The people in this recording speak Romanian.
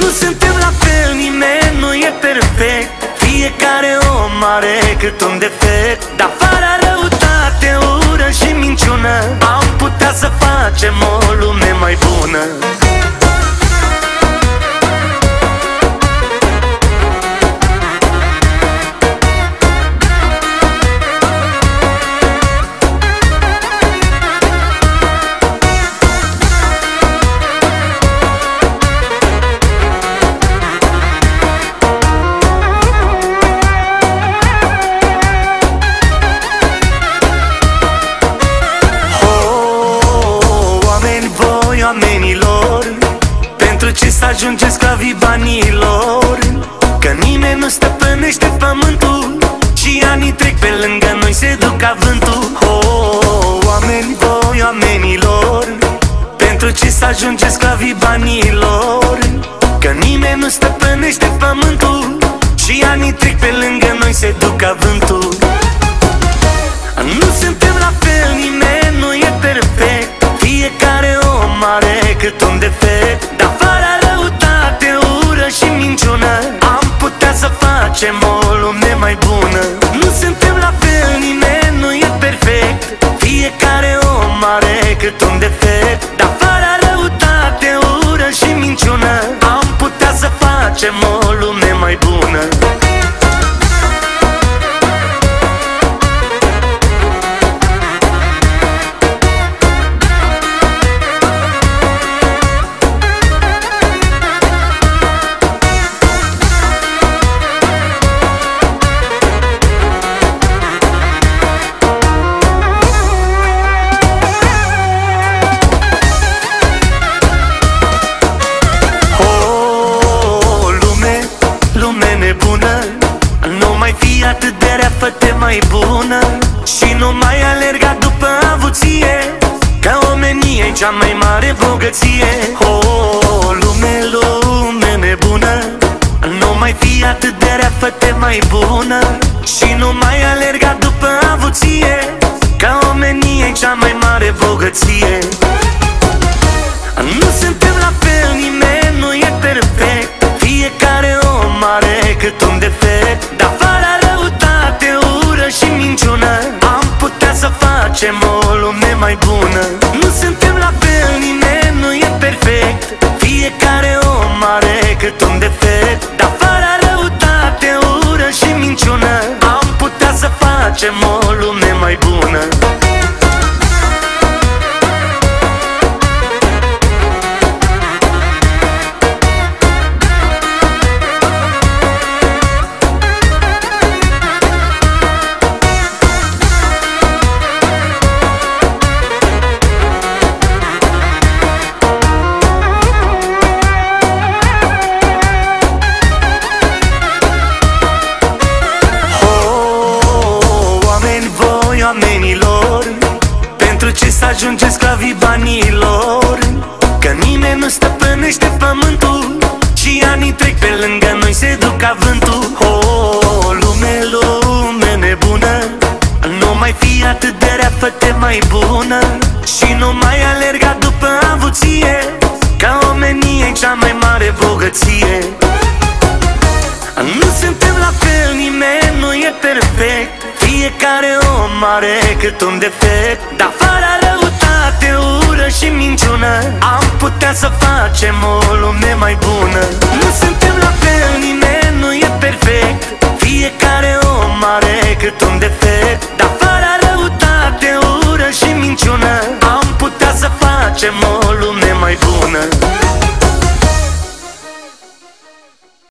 Nu suntem la fel, nimeni nu e perfect. Fiecare om are cât un defect. Dar fără răutate, ură și minciună Am putea să facem o lume mai bună Pentru ce să ajunge sclavii banilor Că nimeni nu stăpânește pământul Și anii trec pe lângă noi, se duc ca vântul. Oh, Oameni voi, oamenilor Pentru ce să ajunge sclavii banilor Că nimeni nu stăpânește pământul Și anii trec pe lângă noi, se duc ca vântul facem o lume mai bună. Nu suntem la fel, nimeni nu e perfect. Fiecare om are cât un defect. Dar fără răutate, ură și minciună. Am putea să facem o lume mai bună mai bună Și nu mai alerga după avuție Ca omenie e cea mai mare bogăție Oh, lume, lume nebună Nu mai fi atât de rea, fă mai bună Și nu mai alerga după avuție Ca omenie e cea mai mare bogăție Nu suntem la fel, nimeni nu e perfect Fiecare om are cât un defect o lume mai bună. Nu suntem la fel, nimeni nu e perfect. Fiecare om are cât un defect Dar oamenilor Pentru ce să ajunge sclavii banilor Că nimeni nu stăpânește pământul Și anii trec pe lângă noi, se duc ca vântul. Oh, lume, lume nebună Nu mai fi atât de rea, fă mai bună. Și nu mai alerga după avuție Ca omenie cea mai mare bogăție. Nu suntem la fel, nimeni nu e perfect fiecare om are cât un defect. Dar fără răutate, ură și minciună. Am putea să facem o lume mai bună